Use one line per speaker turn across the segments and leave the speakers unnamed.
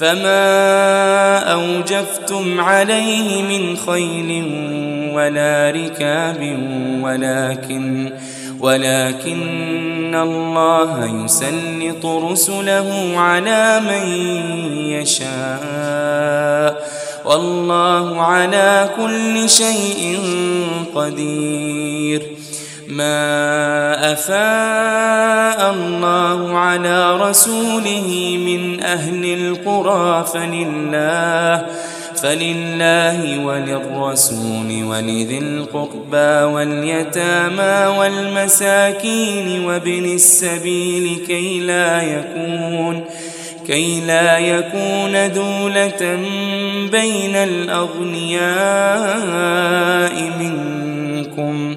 فما أوجفتم عليه من خيل ولا ركاب ولكن ولكن الله يسلط رسله على من يشاء والله على كل شيء قدير ما أفاء الله على رسوله من أهل القرى فلله فلله وللرسول ولذي القربى واليتامى والمساكين وابن السبيل كي لا يكون كي لا يكون دولة بين الأغنياء منكم.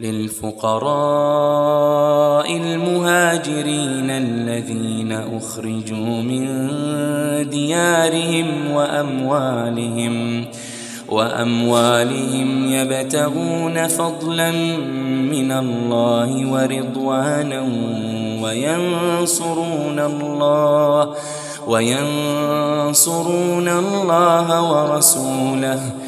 للفقراء المهاجرين الذين أخرجوا من ديارهم وأموالهم وأموالهم يبتغون فضلا من الله ورضوانا وينصرون الله وينصرون الله ورسوله.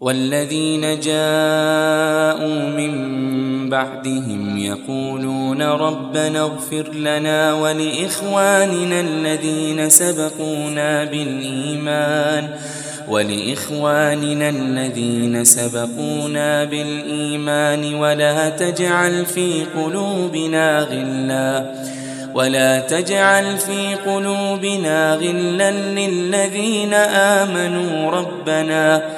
والذين جاءوا من بعدهم يقولون ربنا اغفر لنا ولإخواننا الذين سبقونا بالإيمان ولإخواننا الذين سبقونا بالإيمان ولا تجعل في قلوبنا غلا ولا تجعل في قلوبنا غلا للذين آمنوا ربنا.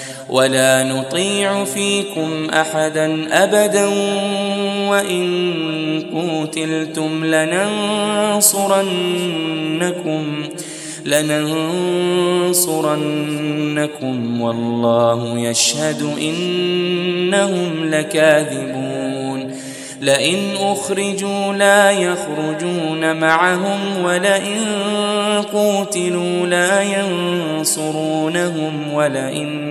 ولا نطيع فيكم أحدا أبدا وإن قوتلتم لننصرنكم لننصرنكم والله يشهد إنهم لكاذبون لئن أخرجوا لا يخرجون معهم ولئن قوتلوا لا ينصرونهم ولئن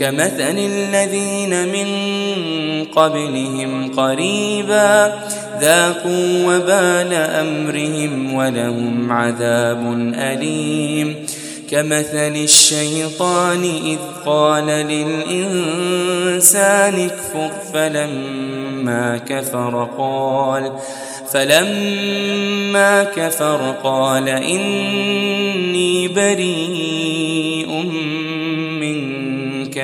كمثل الذين من قبلهم قريبا ذاقوا وبال أمرهم ولهم عذاب أليم. كمثل الشيطان إذ قال للإنسان اكفر فلما كفر قال فلما كفر قال إني بريء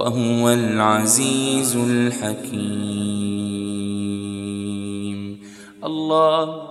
وهو العزيز الحكيم. الله